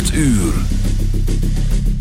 8 uur.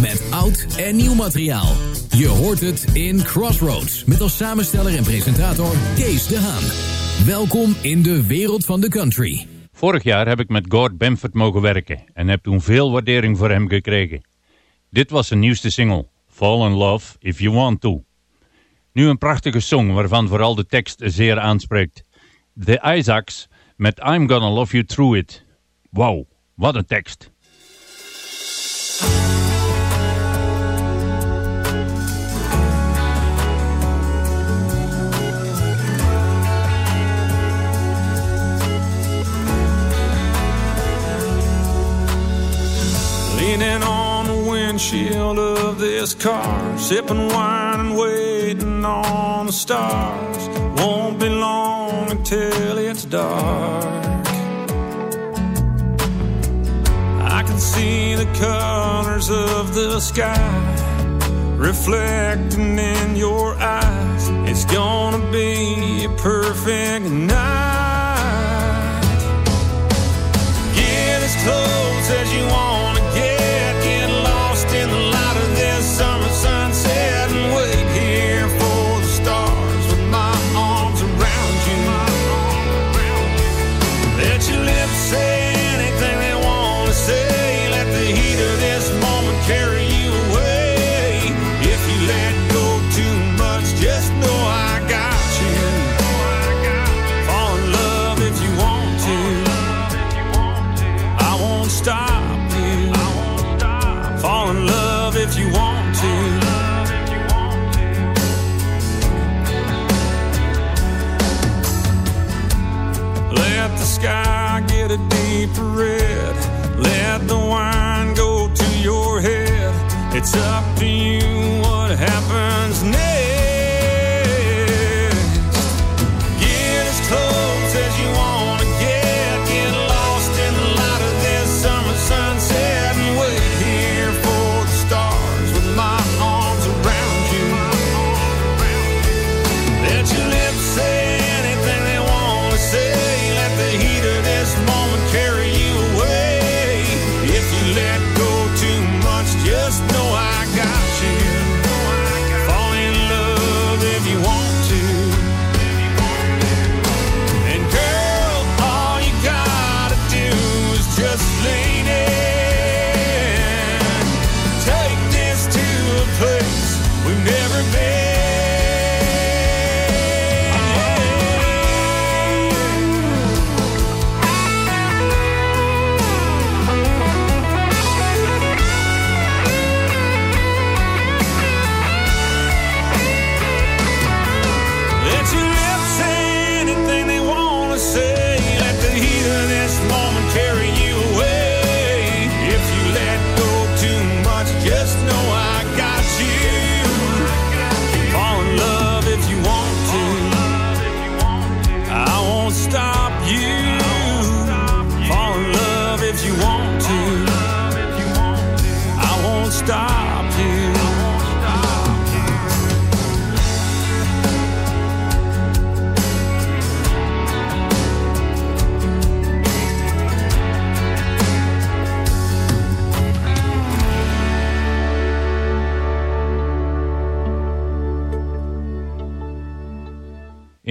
Met oud en nieuw materiaal. Je hoort het in Crossroads. Met als samensteller en presentator Kees de Haan. Welkom in de wereld van de country. Vorig jaar heb ik met Gord Bamford mogen werken en heb toen veel waardering voor hem gekregen. Dit was zijn nieuwste single, Fall in Love If You Want To. Nu een prachtige song waarvan vooral de tekst zeer aanspreekt. The Isaacs met I'm Gonna Love You Through It. Wauw, wat een tekst. Leaning on the windshield of this car, sipping wine and waiting on the stars. Won't be long until it's dark. I can see the colors of the sky reflecting in your eyes. It's gonna be a perfect night. Get as close as you want if you want to.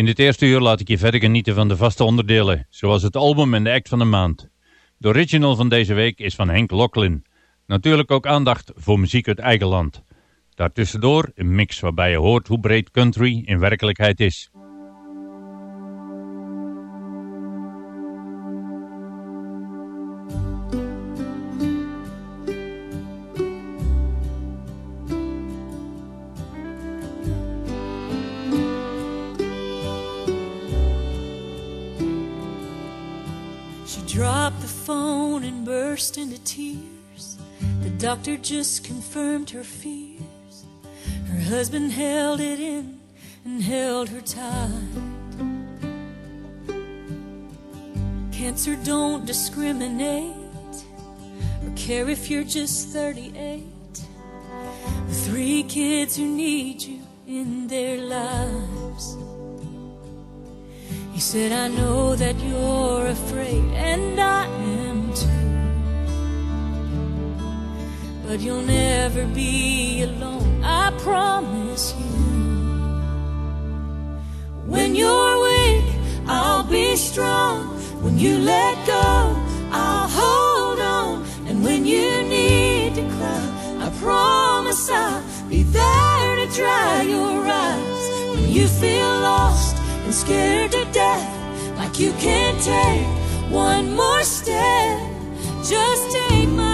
In dit eerste uur laat ik je verder genieten van de vaste onderdelen, zoals het album en de act van de maand. De original van deze week is van Henk Locklin. Natuurlijk ook aandacht voor muziek uit eigen land. Daartussendoor een mix waarbij je hoort hoe breed country in werkelijkheid is. Dropped the phone and burst into tears. The doctor just confirmed her fears. Her husband held it in and held her tight. Cancer don't discriminate or care if you're just 38. The three kids who need you in their lives. Said, I know that you're afraid, and I am too. But you'll never be alone, I promise you. When you're weak, I'll be strong. When you let go, I'll hold on. And when you need to cry, I promise I'll be there to dry your eyes. When you feel lost and scared to death, like you can't take one more step, just take my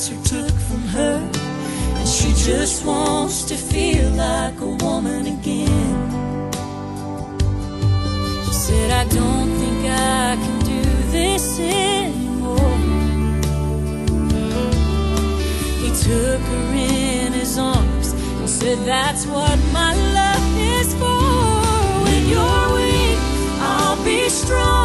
cancer took from her. And She just wants to feel like a woman again. She said, I don't think I can do this anymore. He took her in his arms and said, That's what my love is for. When you're weak, I'll be strong.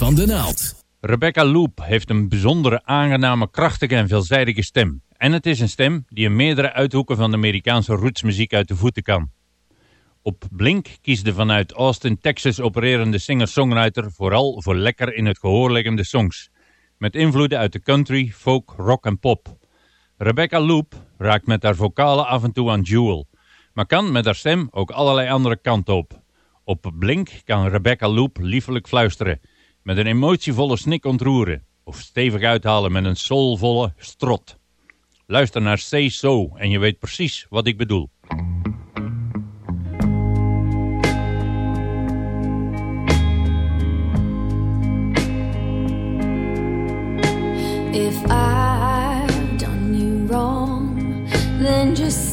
Van de naald. Rebecca Loop heeft een bijzondere, aangename, krachtige en veelzijdige stem. En het is een stem die in meerdere uithoeken van de Amerikaanse rootsmuziek uit de voeten kan. Op Blink kiest de vanuit Austin, Texas opererende singer-songwriter vooral voor lekker in het gehoor liggende songs. Met invloeden uit de country, folk, rock en pop. Rebecca Loop raakt met haar vocalen af en toe aan Jewel, maar kan met haar stem ook allerlei andere kanten op. Op Blink kan Rebecca Loop liefelijk fluisteren, met een emotievolle snik ontroeren, of stevig uithalen met een soulvolle strot. Luister naar Say So en je weet precies wat ik bedoel. If I've done you wrong, then just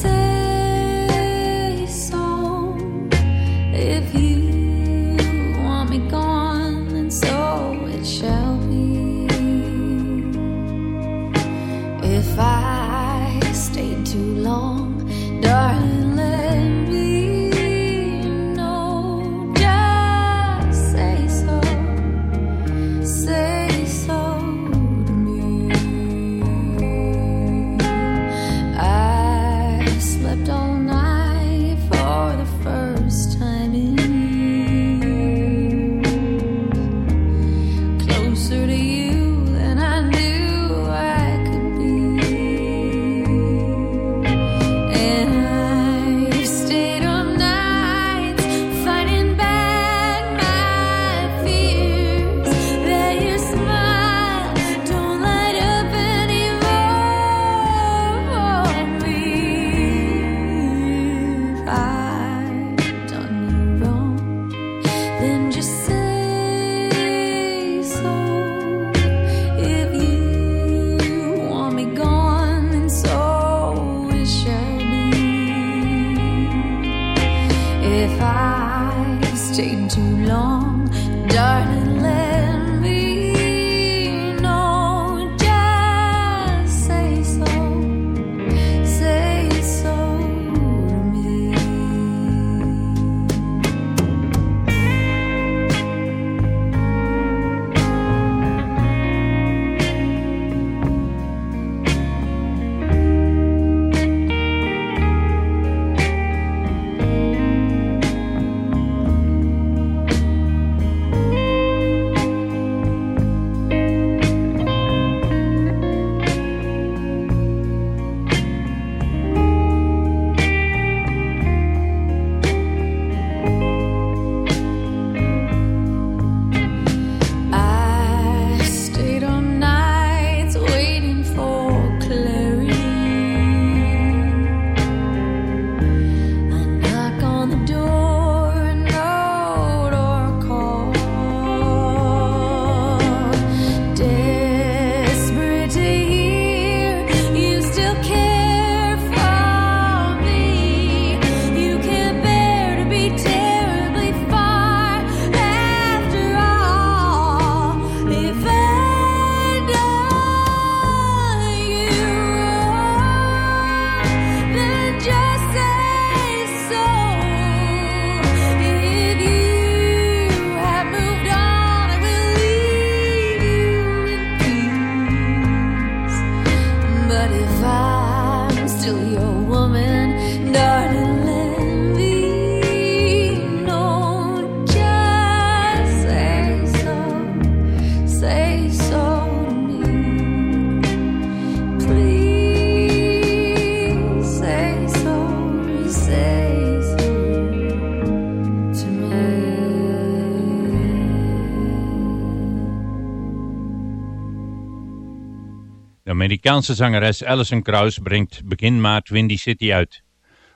Amerikaanse zangeres Alison Krauss brengt begin maart Windy City uit.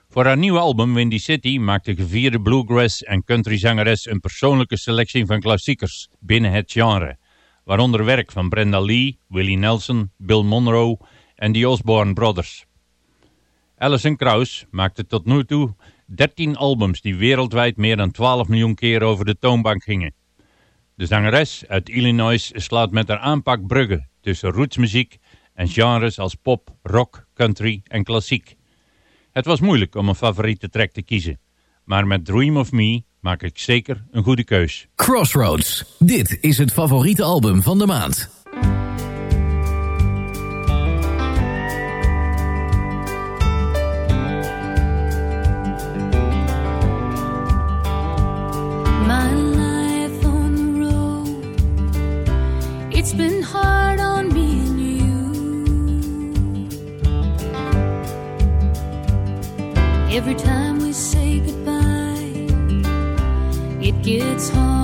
Voor haar nieuwe album Windy City maakt de gevierde bluegrass en country zangeres een persoonlijke selectie van klassiekers binnen het genre, waaronder werk van Brenda Lee, Willie Nelson, Bill Monroe en de Osborne Brothers. Alison Krauss maakte tot nu toe 13 albums die wereldwijd meer dan 12 miljoen keer over de toonbank gingen. De zangeres uit Illinois slaat met haar aanpak bruggen tussen rootsmuziek en genres als pop, rock, country en klassiek. Het was moeilijk om een favoriete track te kiezen, maar met Dream of Me maak ik zeker een goede keus. Crossroads. Dit is het favoriete album van de maand. My life on the road, it's been hard Every time we say goodbye, it gets harder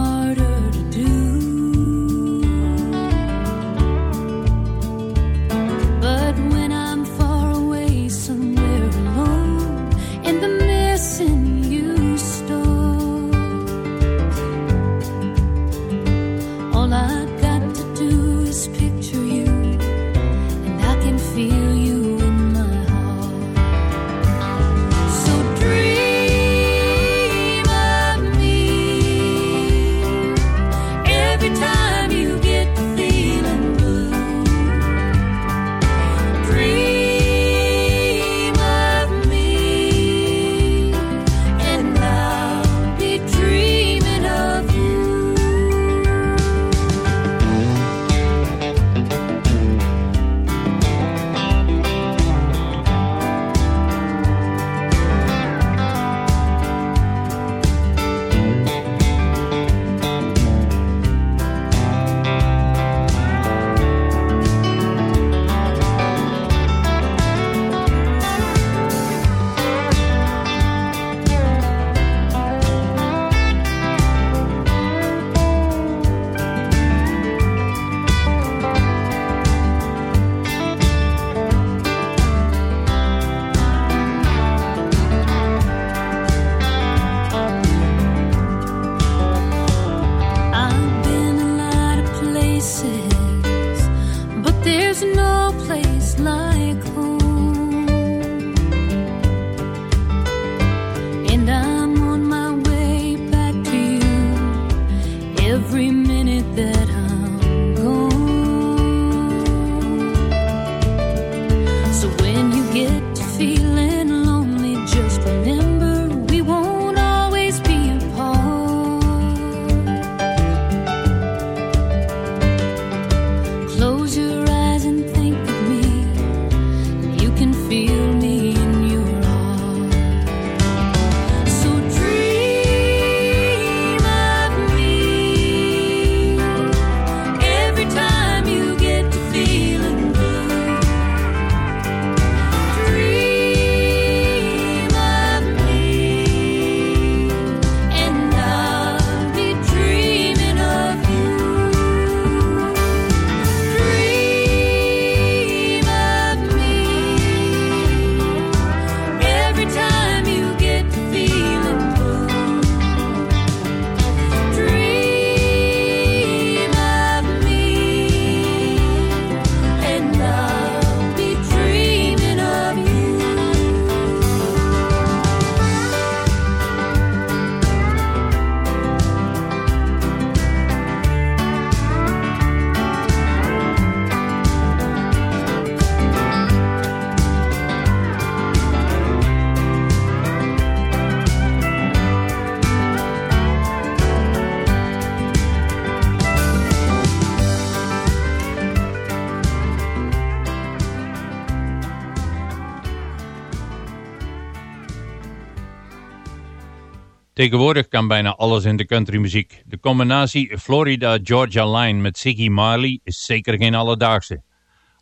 Tegenwoordig kan bijna alles in de countrymuziek. De combinatie Florida-Georgia Line met Ziggy Marley is zeker geen alledaagse.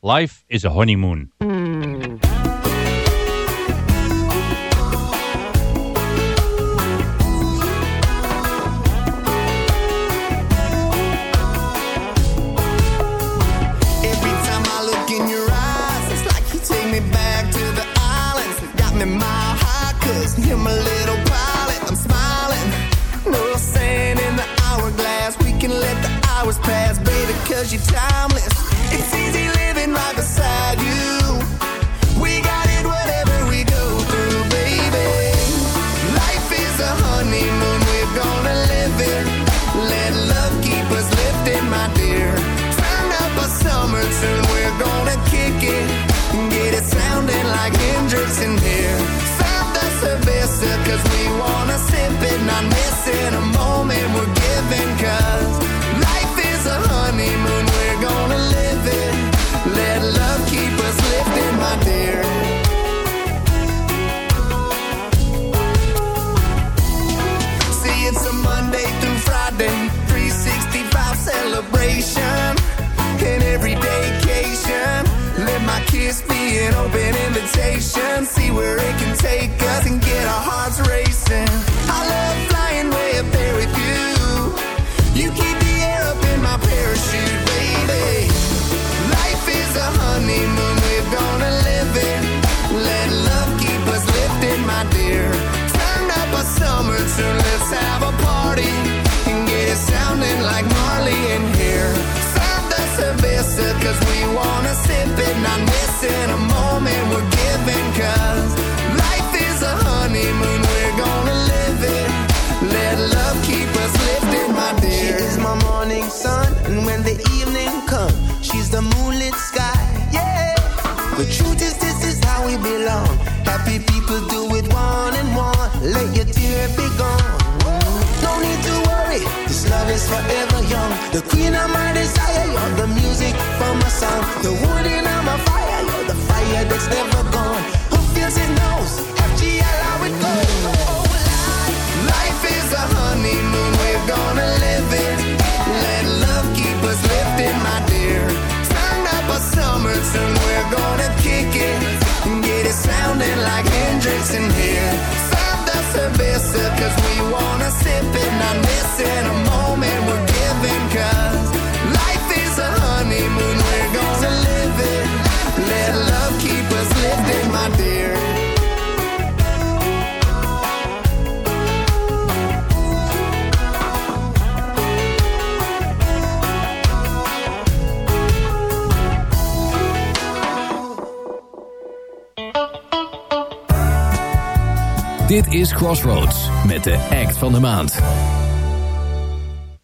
Life is a honeymoon. She's the moonlit sky. Yeah. The truth is, this is how we belong. Happy people do it one and one. Let your tear be gone. No need to worry, this love is forever young. The queen of my desire, you're the music from my song. The wood in my fire, you're the fire that's never Dit is Crossroads met de act van de maand.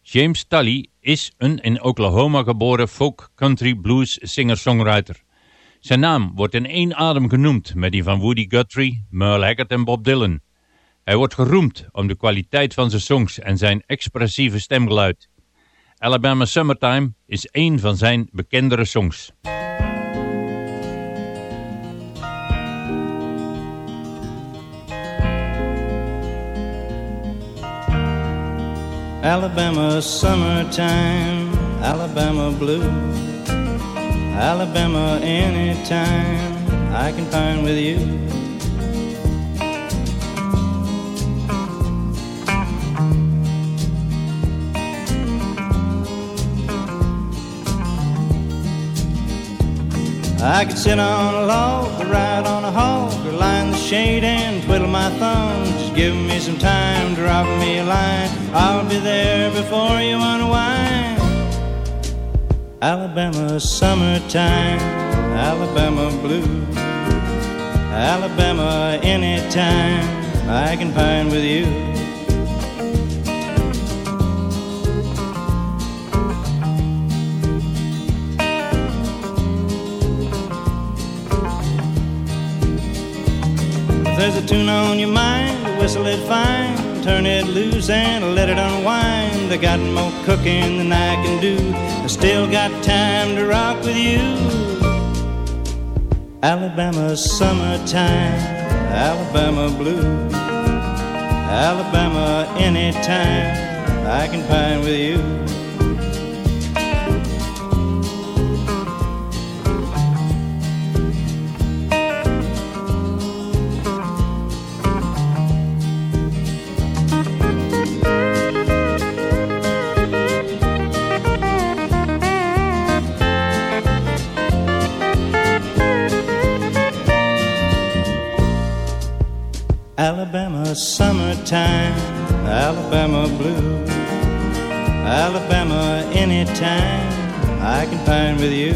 James Tully is een in Oklahoma geboren folk country blues singer-songwriter. Zijn naam wordt in één adem genoemd met die van Woody Guthrie, Merle Haggard en Bob Dylan. Hij wordt geroemd om de kwaliteit van zijn songs en zijn expressieve stemgeluid. Alabama Summertime is één van zijn bekendere songs. Alabama summertime, Alabama blue. Alabama anytime I can find with you. I could sit on a log, or ride on a hog, or lie in the shade and twiddle my thumbs. Just give me some time, drop me a line. I'll be there before you unwind. Alabama summertime, Alabama blue. Alabama anytime I can find with you. There's a tune on your mind, whistle it fine, turn it loose and let it unwind. I got more cooking than I can do. I still got time to rock with you. Alabama summertime, Alabama blue. Alabama anytime I can find with you. I can pine with you.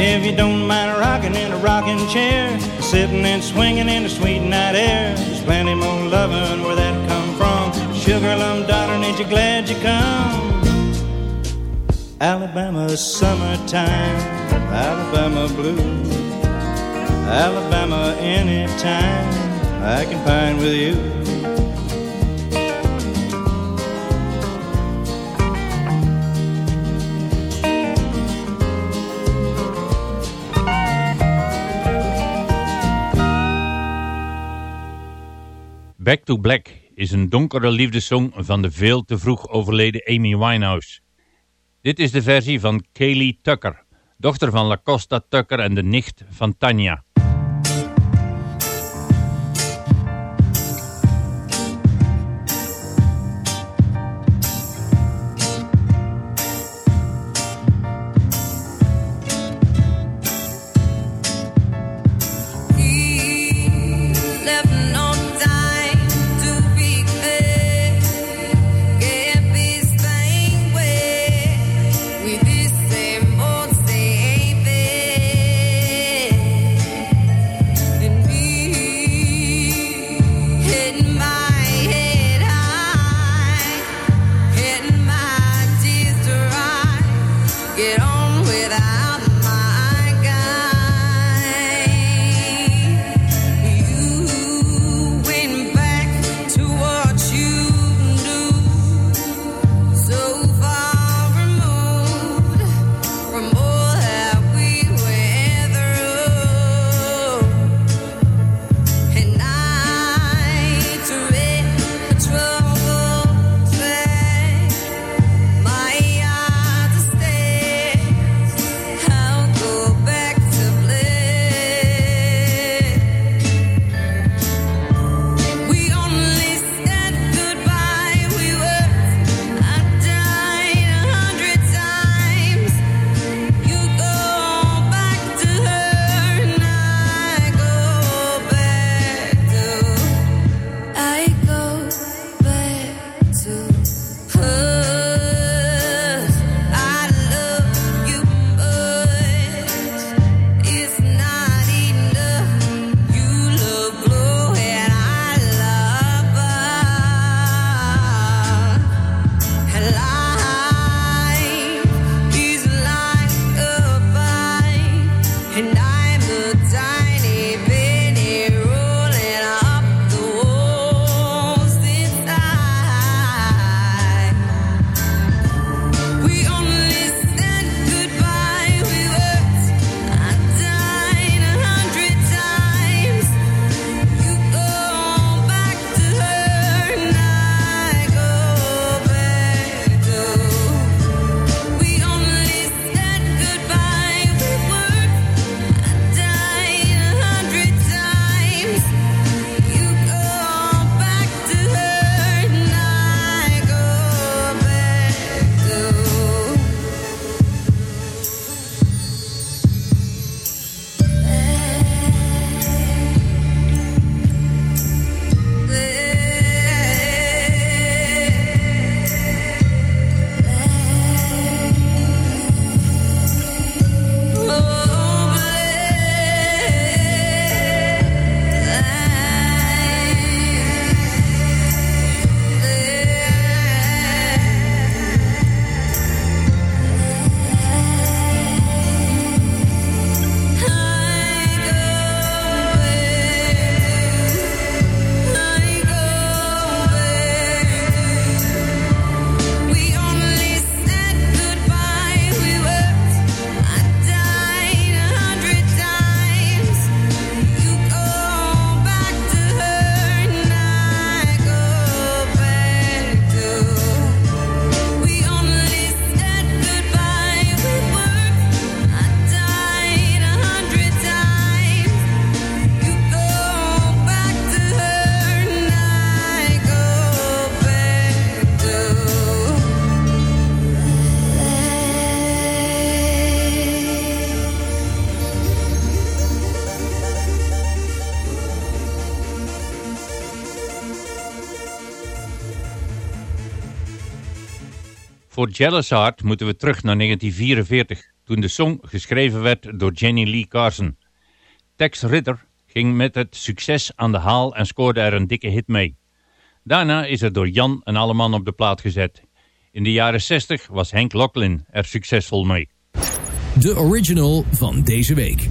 If you don't mind rocking in a rocking chair, sitting and swinging in the sweet night air, there's plenty more loving where that come from. Sugar lump daughter, ain't you glad you come? Alabama summertime, Alabama blue, Alabama anytime I can pine with you. Back to Black is een donkere liefdessong van de veel te vroeg overleden Amy Winehouse. Dit is de versie van Kaylee Tucker, dochter van La Costa Tucker en de nicht van Tanya. Voor Jealous Heart moeten we terug naar 1944, toen de song geschreven werd door Jenny Lee Carson. Tex Ritter ging met het succes aan de haal en scoorde er een dikke hit mee. Daarna is er door Jan en Alleman op de plaat gezet. In de jaren 60 was Henk Locklin er succesvol mee. De original van deze week.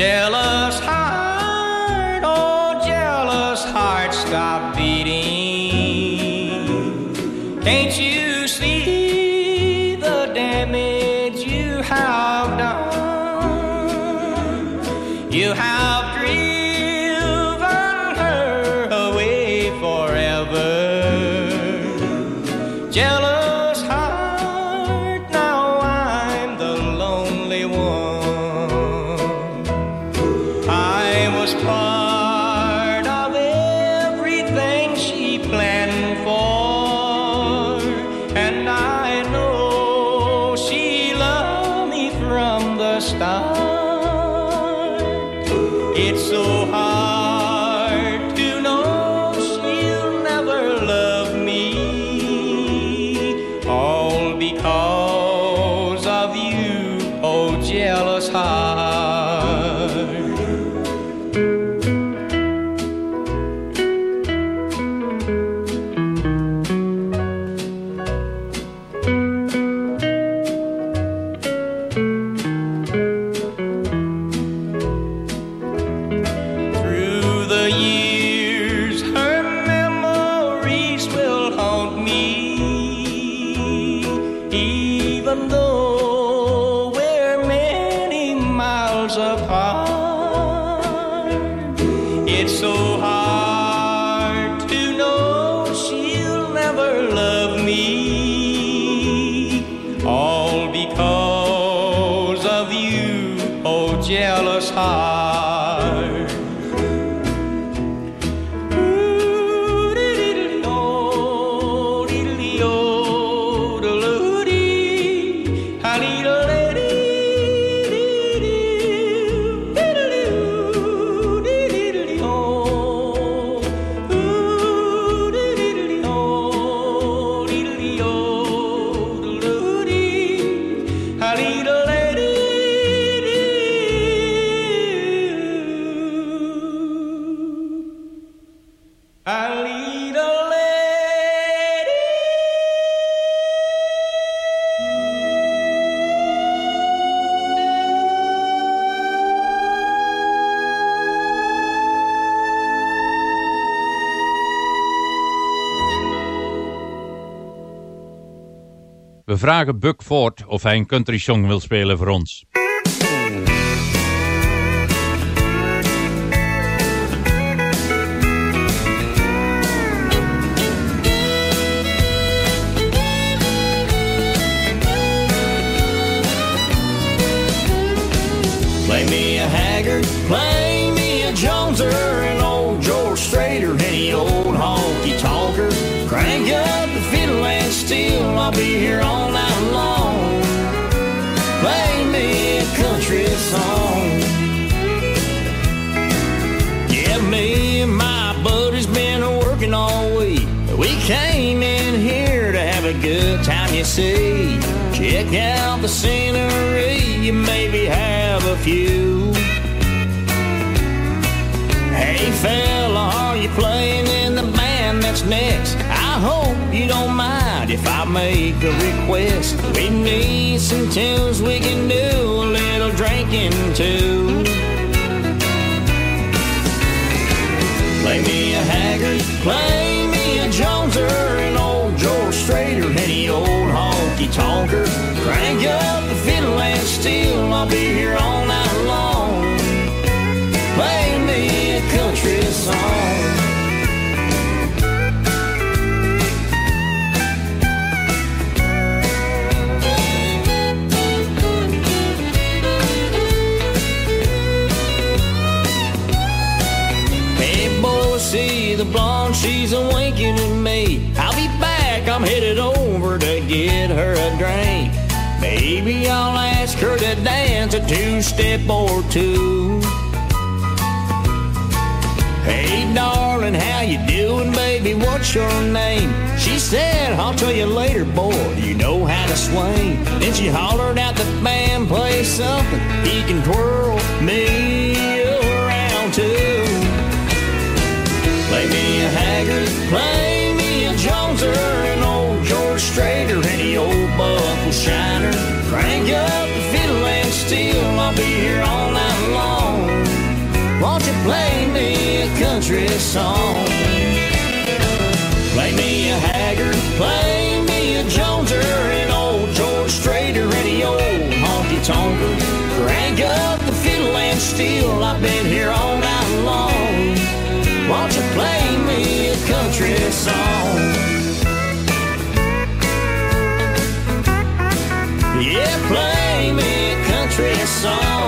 Jealous heart, oh jealous heart, stop beating. Can't you see the damage you have done? You have driven vragen Buck Ford of hij een country song wil spelen voor ons. Out the scenery, you maybe have a few. Hey fella, are you playing in the band that's next? I hope you don't mind if I make a request. We need some tunes we can do a little drinking too. Play me a Haggard, play me a Joneser, an old George Strader, any old honky tonker. Crank up the fiddle and steel, I'll be here all night long. Play me a country song. See the blonde, she's a winking Maybe I'll ask her to dance a two step or two. Hey, darling, how you doing, baby? What's your name? She said, I'll tell you later, boy. You know how to swing? Then she hollered out the band, play something. He can twirl me country song? Play me a Haggard, play me a Joneser, an old George Strader, any old honky tonker. Crank up the fiddle and steel, I've been here all night long. Won't you play me a country song? Yeah, play me a country song.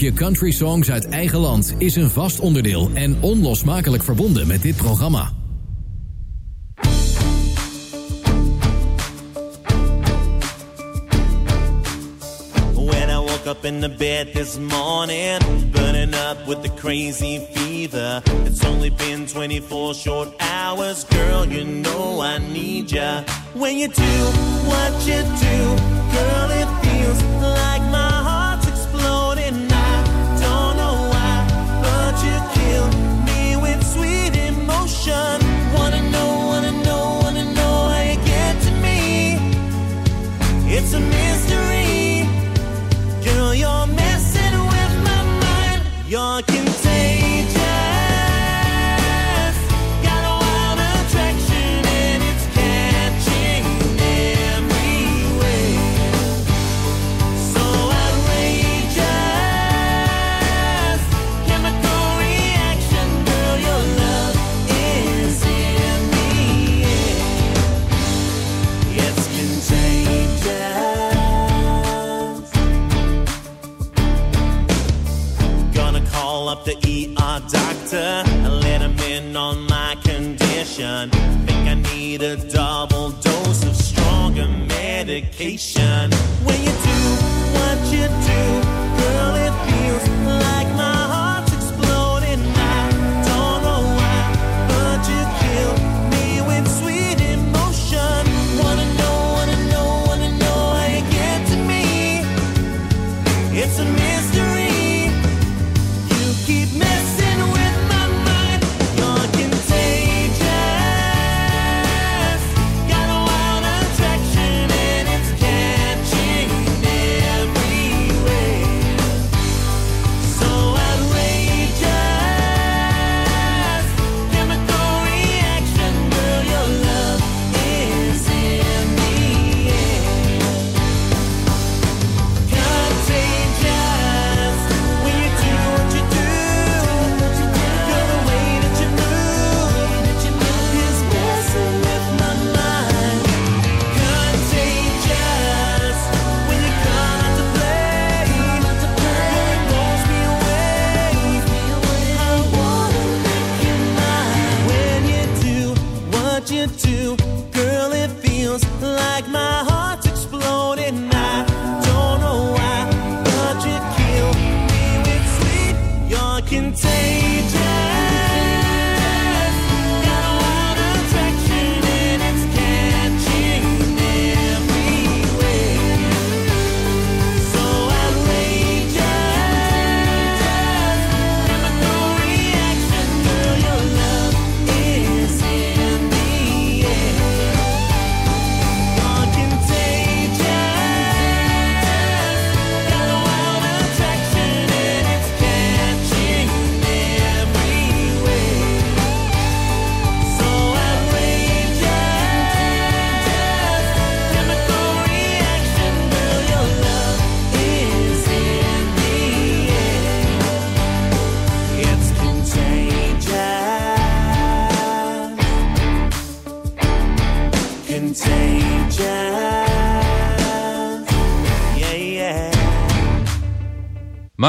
Blokje country songs uit eigen land is een vast onderdeel en onlosmakelijk verbonden met dit programma. When I woke up in the bed this morning, burning up with the crazy fever. It's only been 24 short hours, girl. You know I need ya. When you do what you do, girl, it feels like my doctor let him in on my condition. Think I need a double dose of stronger medication.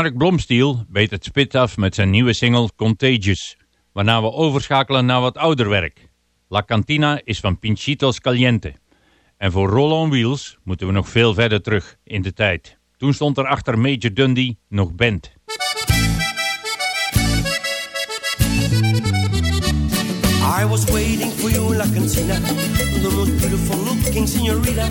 Mark Blomstiel weet het spit af met zijn nieuwe single Contagious, waarna we overschakelen naar wat ouder werk. La Cantina is van Pinchitos Caliente. En voor Roll on Wheels moeten we nog veel verder terug in de tijd. Toen stond er achter Major Dundee nog band. I was waiting for you in La Cantina, the most beautiful looking senorita.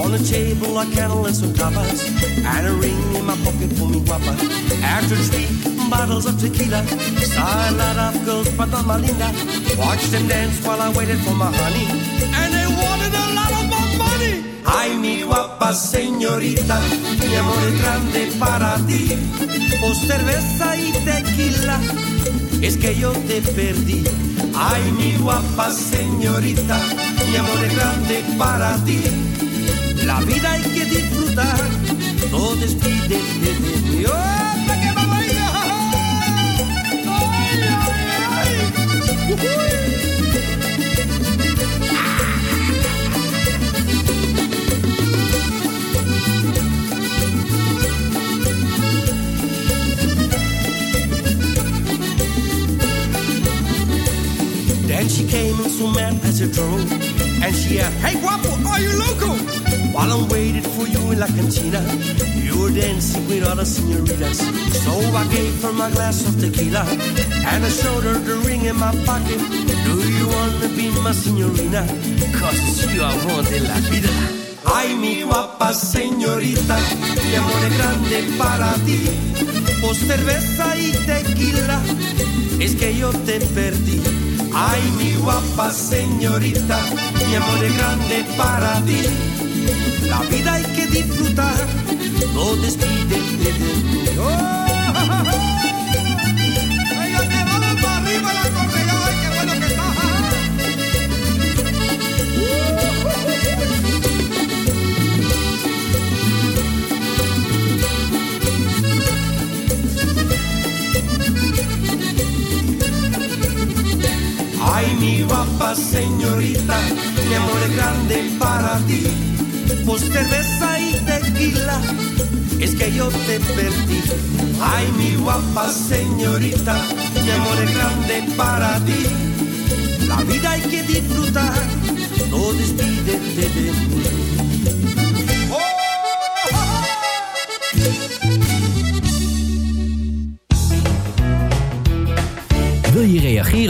On the table, a candle and some tapas, and a ring in my pocket for me guapa. After three bottles of tequila, saw a lot of girls, but not my linda. Watched them dance while I waited for my honey, and they wanted a lot of my money. Ay, mi guapa señorita, mi amor es grande para ti. Por cerveza y tequila, es que yo te perdí. Ay, mi guapa señorita, mi amor es grande para ti. La vida hay que disfrutar, no despídete de mí. ¡Ay, ay, ay! She came in so mad as a drove, and she asked, Hey guapo, are you loco? While I'm waiting for you in La Cantina, you were dancing with other senoritas. So I gave her my glass of tequila, and I showed her the ring in my pocket. Do you wanna be my senorina? Cause you are one de la vida. Ay, mi guapa señorita, mi amor es grande para ti. Por cerveza y tequila, es que yo te perdí. Ay, mi guapa señorita, mi amor es grande para ti. La vida hay que disfrutar, no despídete de. ¡Oh! Guapa señorita, mi amor es grande para ti. Por cerveza y tequila, es que yo te perdí. Ay, mi guapa señorita, mi amor es grande para ti. La vida hay que disfrutar, no despídete de mí.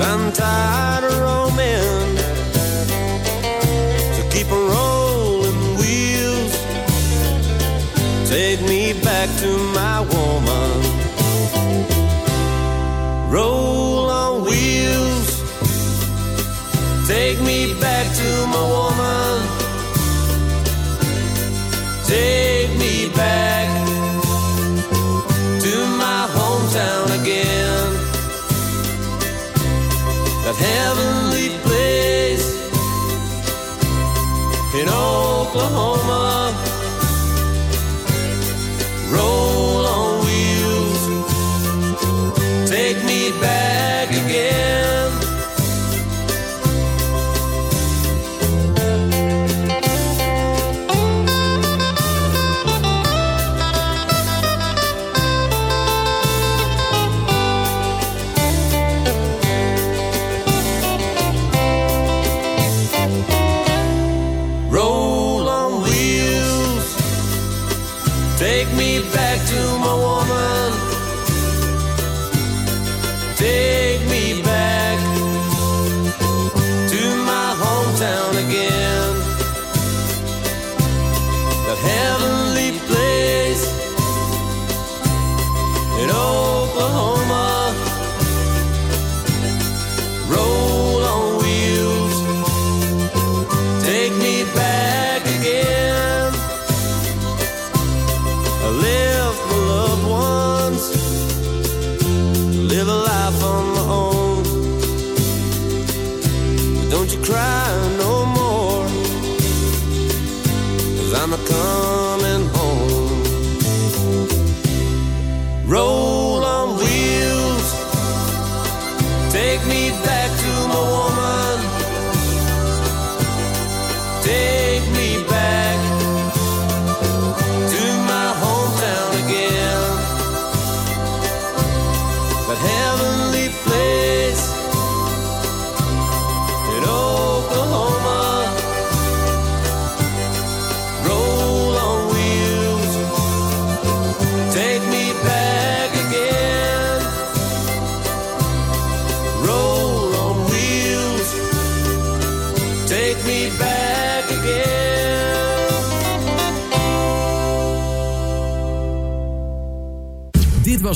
cause Oh.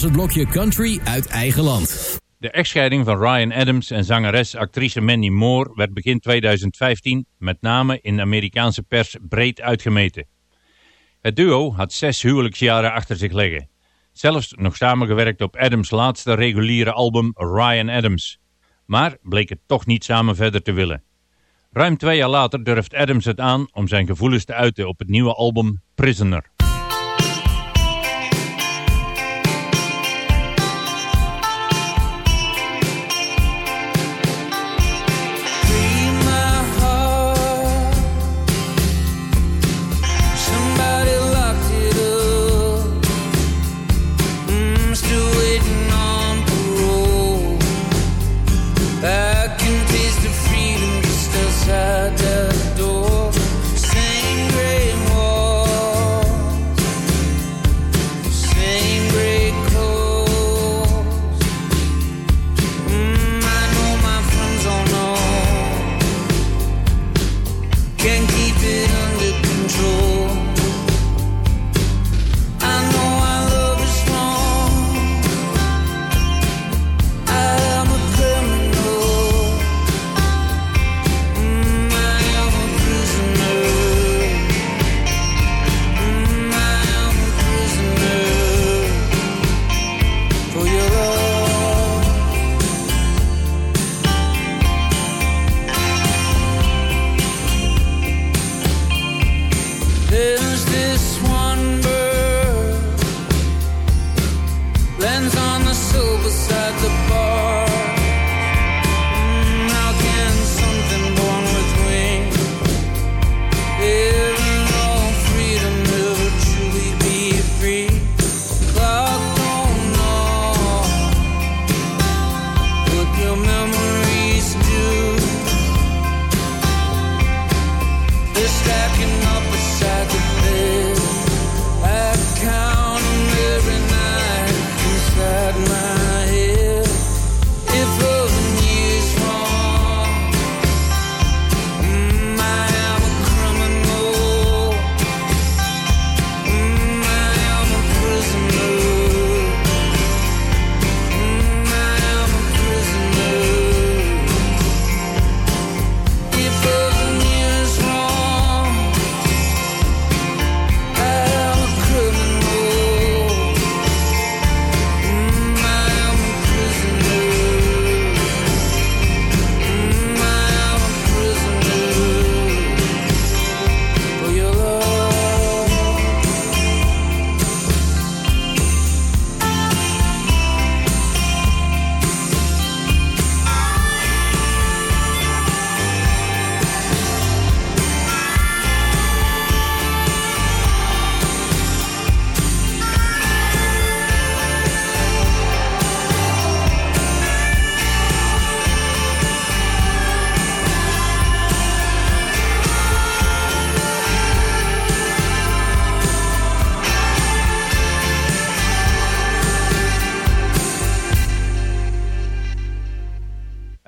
Het blokje Country uit eigen land. De echtscheiding van Ryan Adams en zangeres-actrice Mandy Moore werd begin 2015 met name in de Amerikaanse pers breed uitgemeten. Het duo had zes huwelijksjaren achter zich liggen. Zelfs nog samengewerkt op Adams' laatste reguliere album Ryan Adams. Maar bleek het toch niet samen verder te willen. Ruim twee jaar later durft Adams het aan om zijn gevoelens te uiten op het nieuwe album Prisoner.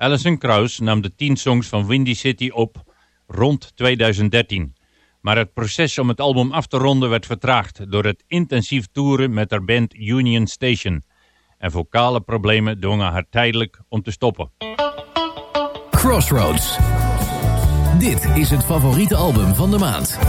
Alison Krauss nam de 10 songs van Windy City op rond 2013. Maar het proces om het album af te ronden werd vertraagd door het intensief toeren met haar band Union Station. En vocale problemen dwongen haar tijdelijk om te stoppen. Crossroads. Dit is het favoriete album van de maand.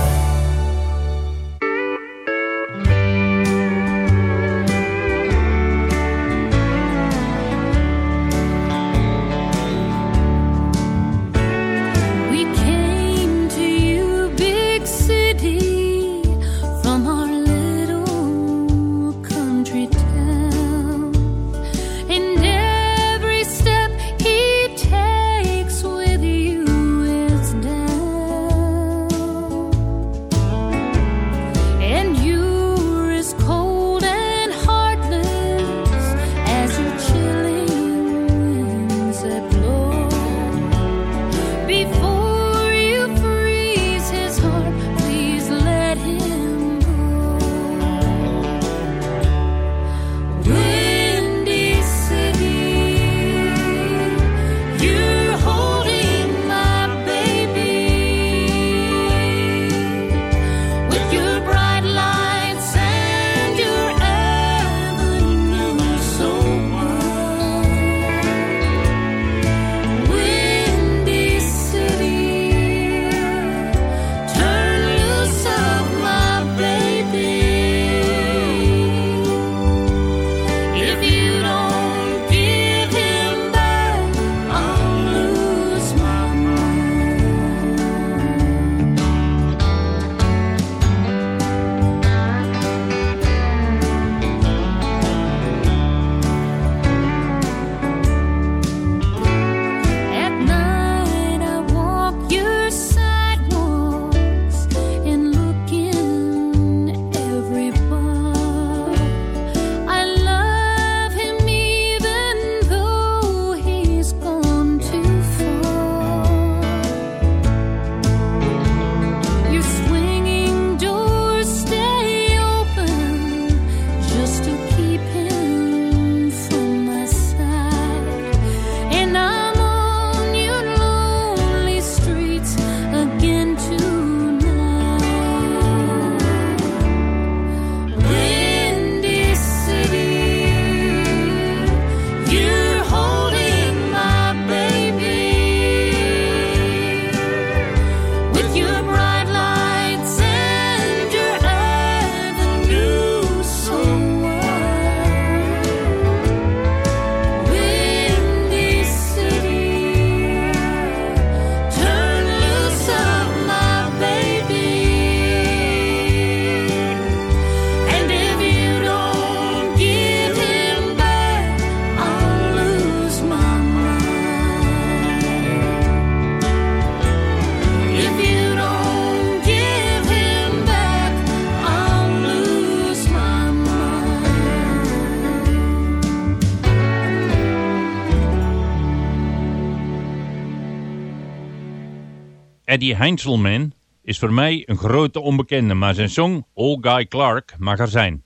Heinzelman is voor mij een grote onbekende, maar zijn song All Guy Clark mag er zijn.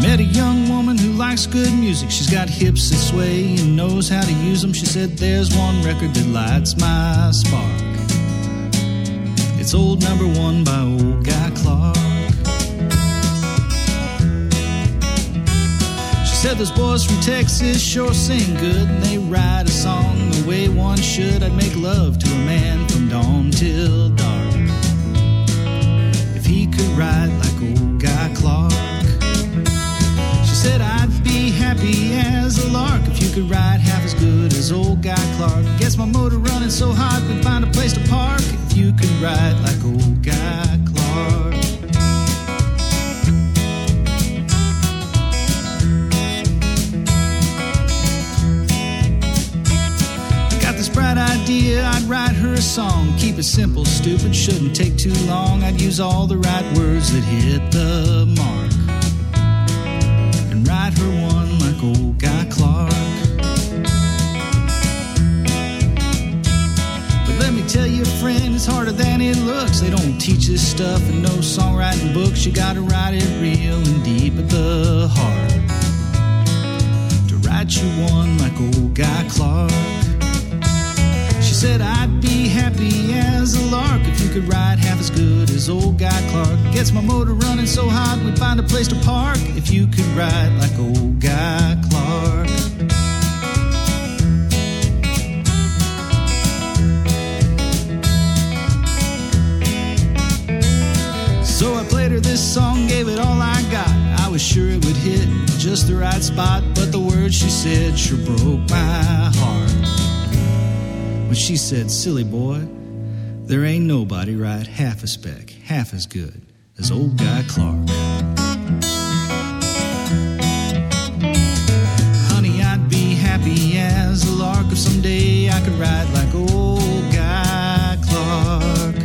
Met a young woman who likes good music. She's got hips that sway and knows how to use them. She said, There's one record that lights my spark. It's old number one by old Guy Clark. Said, Those boys from Texas sure sing good and they write a song the way one should. I'd make love to a man from dawn till dark. If he could write like old Guy Clark. She said I'd be happy as a lark if you could ride half as good as old guy Clark. Guess my motor running so hot we'd find a place to park if you could ride like old guy Clark. Idea, I'd write her a song. Keep it simple, stupid, shouldn't take too long. I'd use all the right words that hit the mark and write her one like old Guy Clark. But let me tell you, friend, it's harder than it looks. They don't teach this stuff in no songwriting books. You gotta write it real and deep at the heart to write you one like old Guy Clark. Said I'd be happy as a lark if you could ride half as good as old Guy Clark. Gets my motor running so hot we'd find a place to park if you could ride like old Guy Clark. So I played her this song, gave it all I got. I was sure it would hit just the right spot, but the words she said sure broke my heart. When she said, Silly boy, there ain't nobody right half a speck, half as good as old Guy Clark. Honey, I'd be happy as a lark if someday I could ride like old Guy Clark.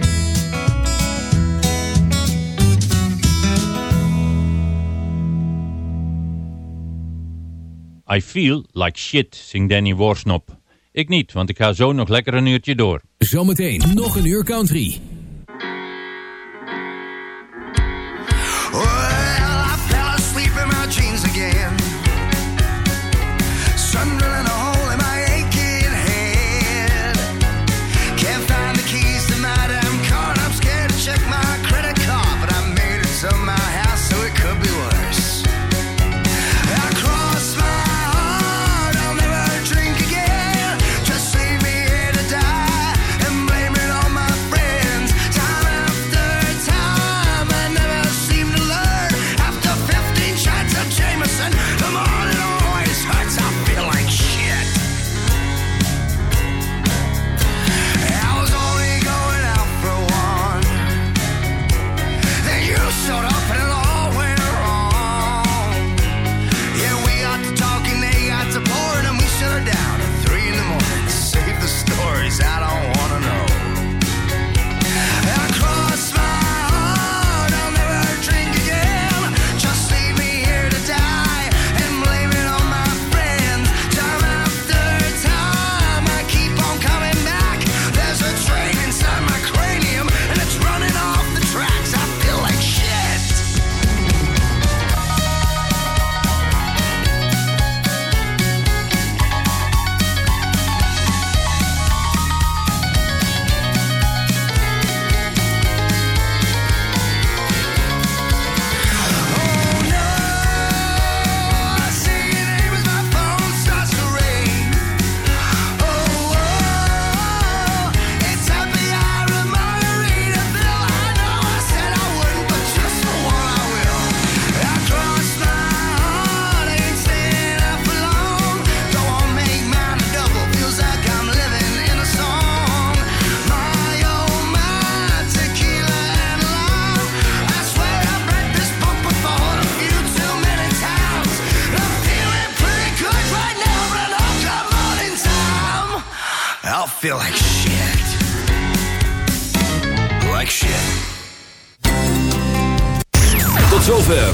I feel like shit, zingt Danny Worsnop. Ik niet, want ik ga zo nog lekker een uurtje door. Zometeen nog een uur country.